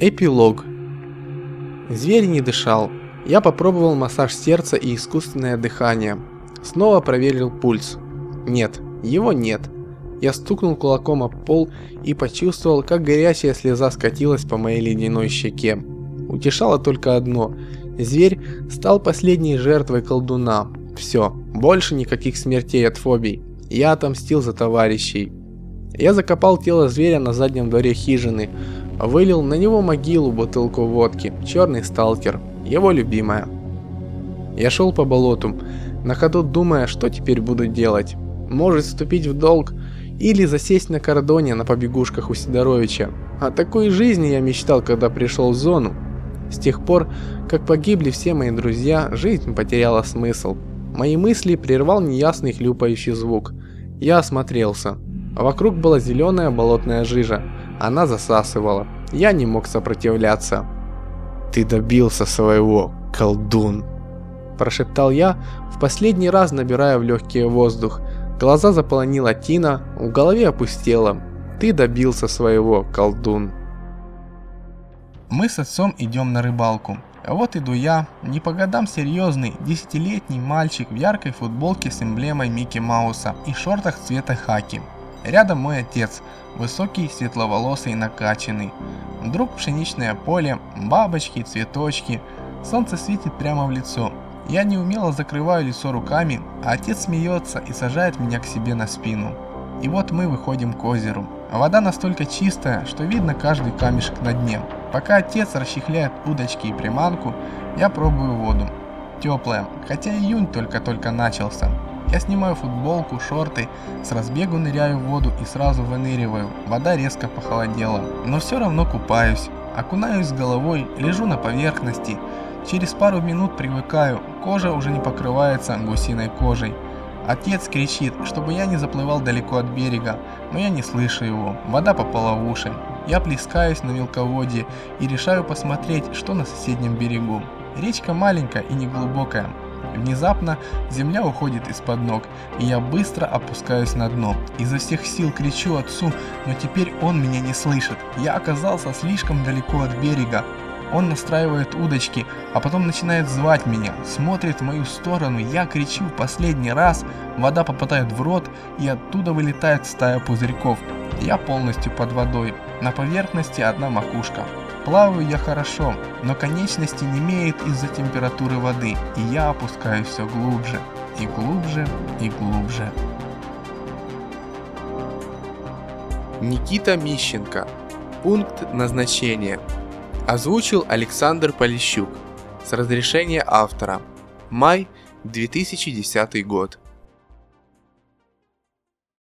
Эпилог. Зверь не дышал. Я попробовал массаж сердца и искусственное дыхание. Снова проверил пульс. Нет, его нет. Я стукнул кулаком об пол и почувствовал, как горячая слеза скатилась по моей ледяной щеке. Утешало только одно. Зверь стал последней жертвой колдуна. Все, больше никаких смертей от фобий. Я отомстил за товарищей. Я закопал тело зверя на заднем дворе хижины, вылил на него могилу бутылку водки, черный сталкер, его любимая. Я шел по болоту, на ходу думая, что теперь буду делать. Может вступить в долг или засесть на кордоне на побегушках у Сидоровича. О такой жизни я мечтал, когда пришел в зону. С тех пор, как погибли все мои друзья, жизнь потеряла смысл. Мои мысли прервал неясный хлюпающий звук. Я осмотрелся. Вокруг была зеленая болотная жижа. Она засасывала. Я не мог сопротивляться. «Ты добился своего, колдун!» Прошептал я, в последний раз набирая в легкие воздух. Глаза заполонила тина, в голове опустело. «Ты добился своего, колдун!» Мы с отцом идем на рыбалку. А вот иду я, не по годам серьезный, десятилетний мальчик в яркой футболке с эмблемой Микки Мауса и шортах цвета хаки. Рядом мой отец, высокий, светловолосый накачанный. Вдруг пшеничное поле, бабочки, цветочки. Солнце светит прямо в лицо. Я неумело закрываю лицо руками, а отец смеется и сажает меня к себе на спину. И вот мы выходим к озеру. Вода настолько чистая, что видно каждый камешек на дне. Пока отец расчехляет удочки и приманку, я пробую воду. Теплая, хотя июнь только-только начался. Я снимаю футболку, шорты, с разбегу ныряю в воду и сразу выныриваю. Вода резко похолодела, но все равно купаюсь. Окунаюсь головой, лежу на поверхности. Через пару минут привыкаю, кожа уже не покрывается гусиной кожей. Отец кричит, чтобы я не заплывал далеко от берега, но я не слышу его, вода попала в уши. Я плескаюсь на мелководье и решаю посмотреть, что на соседнем берегу. Речка маленькая и неглубокая, Внезапно земля уходит из-под ног, и я быстро опускаюсь на дно. Изо всех сил кричу отцу, но теперь он меня не слышит. Я оказался слишком далеко от берега. Он настраивает удочки, а потом начинает звать меня, смотрит в мою сторону, я кричу в последний раз, вода попадает в рот, и оттуда вылетает стая пузырьков. Я полностью под водой, на поверхности одна макушка. Плаваю я хорошо, но конечности не имеет из-за температуры воды, и я опускаюсь все глубже, и глубже, и глубже. Никита Мищенко. Пункт назначения. Озвучил Александр Полищук. С разрешения автора. Май 2010 год.